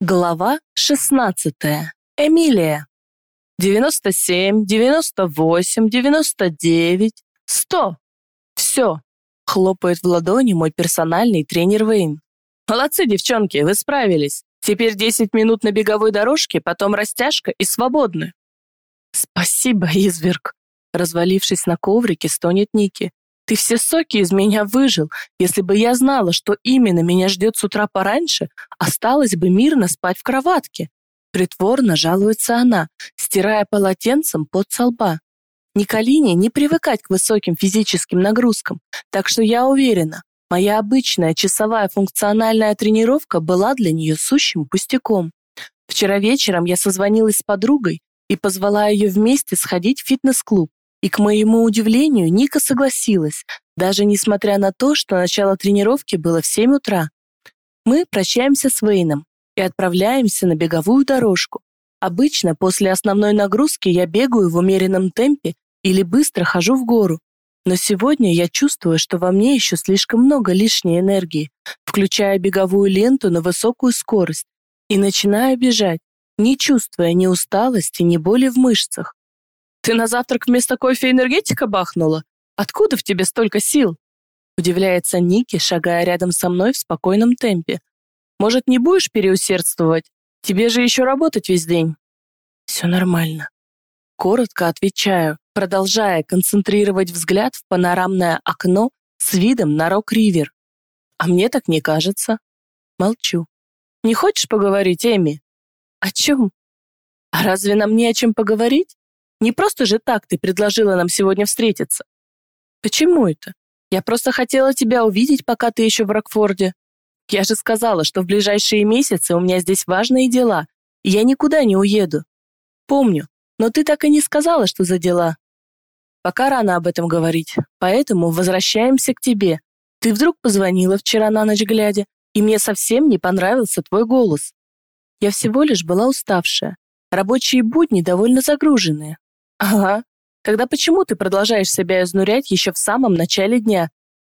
Глава 16. Эмилия. 97, 98, 99, 100. Все. Хлопает в ладони мой персональный тренер Вейн. Молодцы, девчонки, вы справились. Теперь 10 минут на беговой дорожке, потом растяжка и свободны. Спасибо, изверг. Развалившись на коврике, стонет Ники. Ты все соки из меня выжил. Если бы я знала, что именно меня ждет с утра пораньше, осталось бы мирно спать в кроватке. Притворно жалуется она, стирая полотенцем под со лба. Николине не привыкать к высоким физическим нагрузкам, так что я уверена, моя обычная часовая функциональная тренировка была для нее сущим пустяком. Вчера вечером я созвонилась с подругой и позвала ее вместе сходить в фитнес-клуб. И, к моему удивлению, Ника согласилась, даже несмотря на то, что начало тренировки было в 7 утра. Мы прощаемся с Вейном и отправляемся на беговую дорожку. Обычно после основной нагрузки я бегаю в умеренном темпе или быстро хожу в гору. Но сегодня я чувствую, что во мне еще слишком много лишней энергии, включая беговую ленту на высокую скорость, и начинаю бежать, не чувствуя ни усталости, ни боли в мышцах. Ты на завтрак вместо кофе энергетика бахнула? Откуда в тебе столько сил? Удивляется Ники, шагая рядом со мной в спокойном темпе. Может, не будешь переусердствовать? Тебе же еще работать весь день. Все нормально. Коротко отвечаю, продолжая концентрировать взгляд в панорамное окно с видом на Рок-Ривер. А мне так не кажется. Молчу. Не хочешь поговорить, Эми? О чем? А разве нам не о чем поговорить? Не просто же так ты предложила нам сегодня встретиться. Почему это? Я просто хотела тебя увидеть, пока ты еще в Рокфорде. Я же сказала, что в ближайшие месяцы у меня здесь важные дела, и я никуда не уеду. Помню, но ты так и не сказала, что за дела. Пока рано об этом говорить, поэтому возвращаемся к тебе. Ты вдруг позвонила вчера на ночь глядя, и мне совсем не понравился твой голос. Я всего лишь была уставшая. Рабочие будни довольно загруженные, Ага. Тогда почему ты продолжаешь себя изнурять еще в самом начале дня?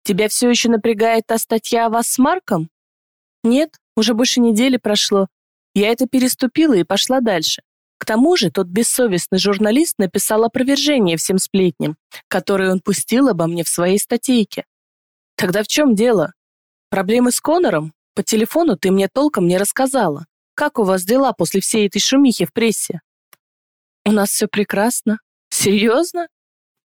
Тебя все еще напрягает та статья о вас с Марком? Нет, уже больше недели прошло. Я это переступила и пошла дальше. К тому же тот бессовестный журналист написал опровержение всем сплетням, которые он пустил обо мне в своей статейке. Тогда в чем дело? Проблемы с Конором? По телефону ты мне толком не рассказала. Как у вас дела после всей этой шумихи в прессе? У нас все прекрасно. Серьезно?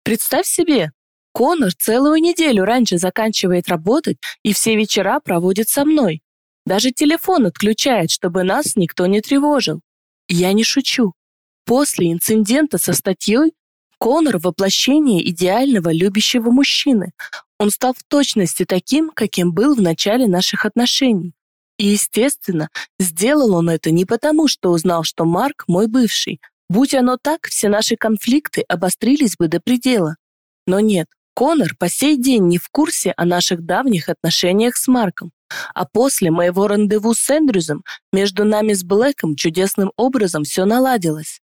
Представь себе, Конор целую неделю раньше заканчивает работать и все вечера проводит со мной. Даже телефон отключает, чтобы нас никто не тревожил. Я не шучу. После инцидента со статьей Конор – воплощение идеального любящего мужчины. Он стал в точности таким, каким был в начале наших отношений. И, естественно, сделал он это не потому, что узнал, что Марк – мой бывший, Будь оно так, все наши конфликты обострились бы до предела. Но нет, Конор по сей день не в курсе о наших давних отношениях с Марком. А после моего рандеву с Эндрюзом между нами с Блэком чудесным образом все наладилось.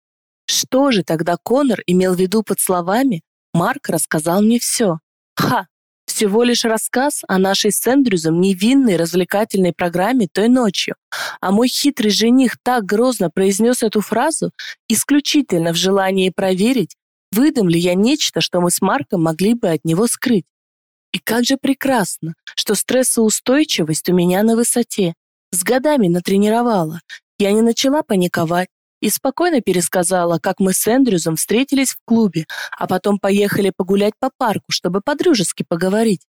Что же тогда Конор имел в виду под словами «Марк рассказал мне все»? Ха! Всего лишь рассказ о нашей с Эндрюзом невинной развлекательной программе той ночью. А мой хитрый жених так грозно произнес эту фразу исключительно в желании проверить, выдам ли я нечто, что мы с Марком могли бы от него скрыть. И как же прекрасно, что стрессоустойчивость у меня на высоте. С годами натренировала. Я не начала паниковать, и спокойно пересказала, как мы с Эндрюзом встретились в клубе, а потом поехали погулять по парку, чтобы по-дружески поговорить.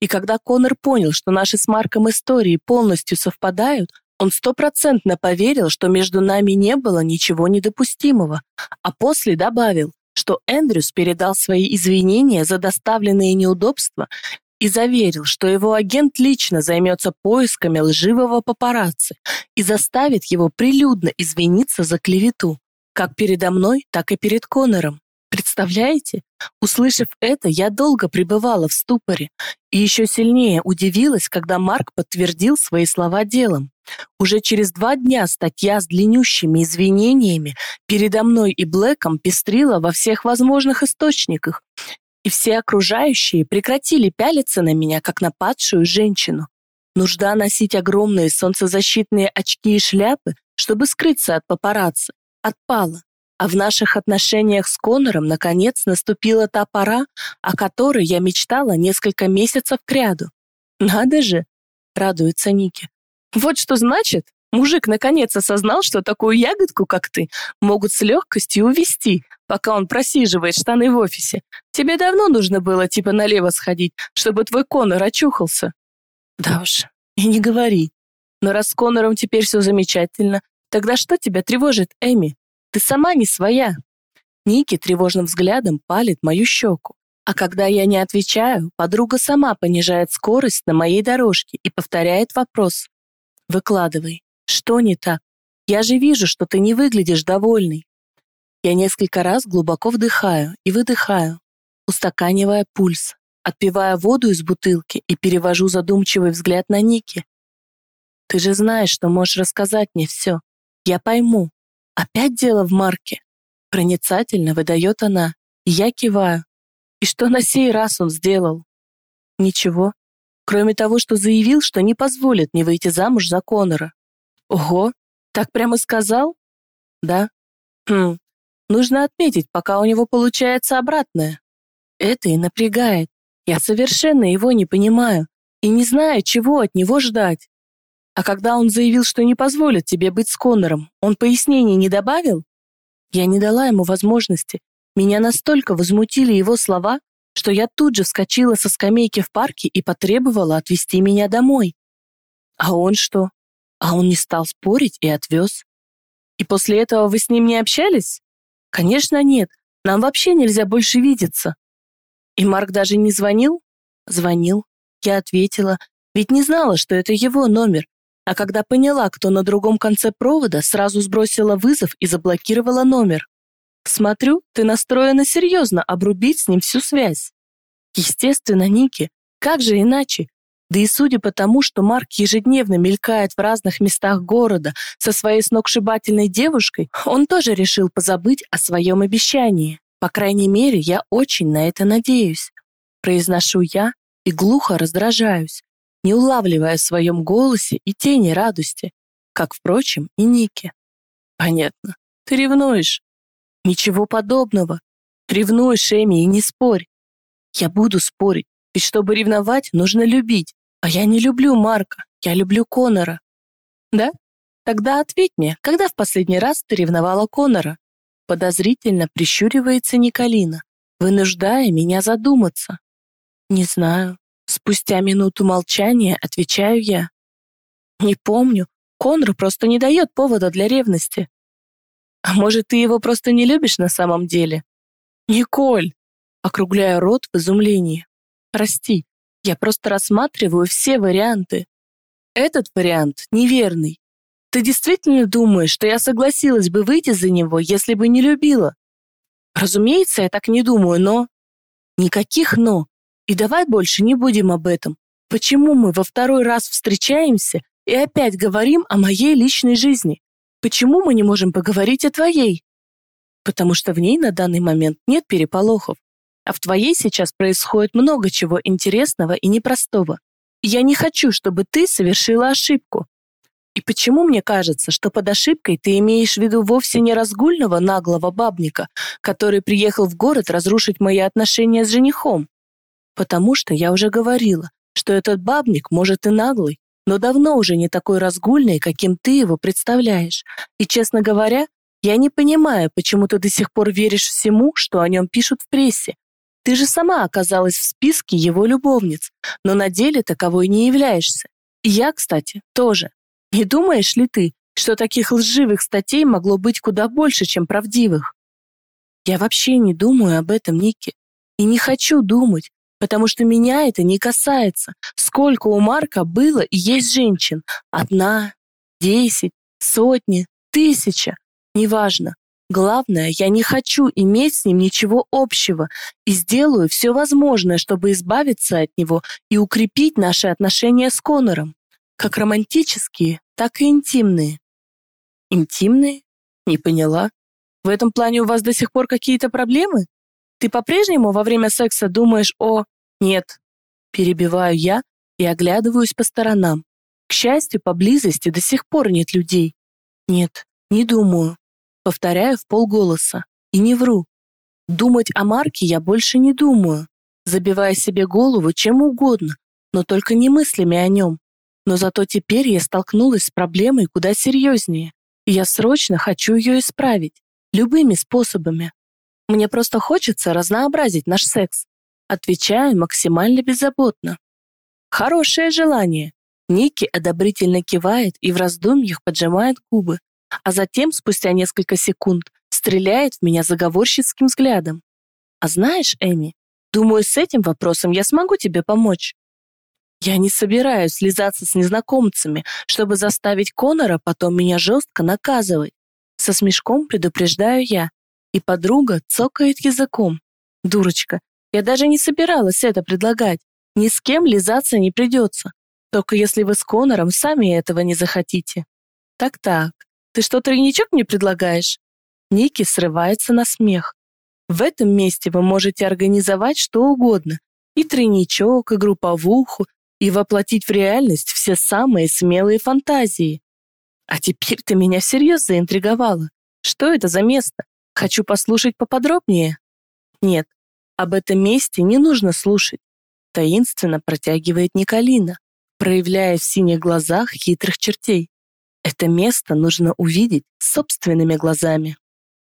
И когда Конор понял, что наши с Марком истории полностью совпадают, он стопроцентно поверил, что между нами не было ничего недопустимого, а после добавил, что Эндрюс передал свои извинения за доставленные неудобства и заверил, что его агент лично займется поисками лживого папарацци и заставит его прилюдно извиниться за клевету, как передо мной, так и перед Конором. Представляете? Услышав это, я долго пребывала в ступоре и еще сильнее удивилась, когда Марк подтвердил свои слова делом. Уже через два дня статья с длиннющими извинениями передо мной и Блэком пестрила во всех возможных источниках, и все окружающие прекратили пялиться на меня, как на падшую женщину. Нужда носить огромные солнцезащитные очки и шляпы чтобы скрыться от папарацци, отпала. А в наших отношениях с Конором наконец наступила та пора, о которой я мечтала несколько месяцев кряду. Надо же, радуется Ники. Вот что значит, мужик наконец осознал, что такую ягодку, как ты, могут с легкостью увести, пока он просиживает штаны в офисе. Тебе давно нужно было типа налево сходить, чтобы твой Конор очухался. Да уж, и не говори. Но раз с Конором теперь все замечательно, тогда что тебя тревожит, Эми? Ты сама не своя. Ники тревожным взглядом палит мою щеку. А когда я не отвечаю, подруга сама понижает скорость на моей дорожке и повторяет вопрос. Выкладывай. Что не так? Я же вижу, что ты не выглядишь довольной. Я несколько раз глубоко вдыхаю и выдыхаю, устаканивая пульс, отпивая воду из бутылки и перевожу задумчивый взгляд на Ники. Ты же знаешь, что можешь рассказать мне все. Я пойму, Опять дело в Марке. Проницательно выдает она, и я киваю. И что на сей раз он сделал? Ничего, кроме того, что заявил, что не позволит мне выйти замуж за Конора. Ого, так прямо сказал? Да. Хм, нужно отметить, пока у него получается обратное. Это и напрягает. Я совершенно его не понимаю и не знаю, чего от него ждать. А когда он заявил, что не позволит тебе быть с Коннором, он пояснений не добавил? Я не дала ему возможности. Меня настолько возмутили его слова, что я тут же вскочила со скамейки в парке и потребовала отвезти меня домой. А он что? А он не стал спорить и отвез. И после этого вы с ним не общались? Конечно, нет. Нам вообще нельзя больше видеться. И Марк даже не звонил? Звонил. Я ответила, ведь не знала, что это его номер, а когда поняла, кто на другом конце провода, сразу сбросила вызов и заблокировала номер. Смотрю, ты настроена серьезно обрубить с ним всю связь. Естественно, Ники, как же иначе? Да и судя по тому, что Марк ежедневно мелькает в разных местах города со своей сногсшибательной девушкой, он тоже решил позабыть о своем обещании. По крайней мере, я очень на это надеюсь. Произношу я и глухо раздражаюсь не улавливая в своем голосе и тени радости, как, впрочем, и Ники. Понятно. Ты ревнуешь. Ничего подобного. Ревнуешь, Эми, и не спорь. Я буду спорить, ведь чтобы ревновать, нужно любить. А я не люблю Марка, я люблю Конора. Да? Тогда ответь мне, когда в последний раз ты ревновала Конора? Подозрительно прищуривается Николина, вынуждая меня задуматься. Не знаю. Спустя минуту молчания отвечаю я. Не помню. Конор просто не дает повода для ревности. А может, ты его просто не любишь на самом деле? Николь! Округляю рот в изумлении. Прости, я просто рассматриваю все варианты. Этот вариант неверный. Ты действительно думаешь, что я согласилась бы выйти за него, если бы не любила? Разумеется, я так не думаю, но... Никаких «но». И давай больше не будем об этом. Почему мы во второй раз встречаемся и опять говорим о моей личной жизни? Почему мы не можем поговорить о твоей? Потому что в ней на данный момент нет переполохов. А в твоей сейчас происходит много чего интересного и непростого. Я не хочу, чтобы ты совершила ошибку. И почему мне кажется, что под ошибкой ты имеешь в виду вовсе не разгульного наглого бабника, который приехал в город разрушить мои отношения с женихом, Потому что я уже говорила, что этот бабник, может, и наглый, но давно уже не такой разгульный, каким ты его представляешь. И, честно говоря, я не понимаю, почему ты до сих пор веришь всему, что о нем пишут в прессе. Ты же сама оказалась в списке его любовниц, но на деле таковой не являешься. И я, кстати, тоже. Не думаешь ли ты, что таких лживых статей могло быть куда больше, чем правдивых? Я вообще не думаю об этом, Ники. И не хочу думать, потому что меня это не касается. Сколько у Марка было и есть женщин? Одна, десять, сотни, тысяча. Неважно. Главное, я не хочу иметь с ним ничего общего и сделаю все возможное, чтобы избавиться от него и укрепить наши отношения с Конором. Как романтические, так и интимные. Интимные? Не поняла. В этом плане у вас до сих пор какие-то проблемы? Ты по-прежнему во время секса думаешь о... Нет. Перебиваю я и оглядываюсь по сторонам. К счастью, поблизости до сих пор нет людей. Нет, не думаю. Повторяю в полголоса. И не вру. Думать о Марке я больше не думаю, забивая себе голову чем угодно, но только не мыслями о нем. Но зато теперь я столкнулась с проблемой куда серьезнее, и я срочно хочу ее исправить, любыми способами. Мне просто хочется разнообразить наш секс. Отвечаю максимально беззаботно. Хорошее желание. Ники одобрительно кивает и в раздумьях поджимает губы, а затем, спустя несколько секунд, стреляет в меня заговорщицким взглядом. А знаешь, Эми, думаю, с этим вопросом я смогу тебе помочь. Я не собираюсь слезаться с незнакомцами, чтобы заставить Конора потом меня жестко наказывать. Со смешком предупреждаю я, и подруга цокает языком. Дурочка, я даже не собиралась это предлагать. Ни с кем лизаться не придется. Только если вы с Конором сами этого не захотите. Так-так, ты что, тройничок мне предлагаешь? Ники срывается на смех. В этом месте вы можете организовать что угодно. И тройничок, и групповуху, и воплотить в реальность все самые смелые фантазии. А теперь ты меня всерьез заинтриговала. Что это за место? Хочу послушать поподробнее. Нет, об этом месте не нужно слушать. Таинственно протягивает Николина, проявляя в синих глазах хитрых чертей. Это место нужно увидеть собственными глазами.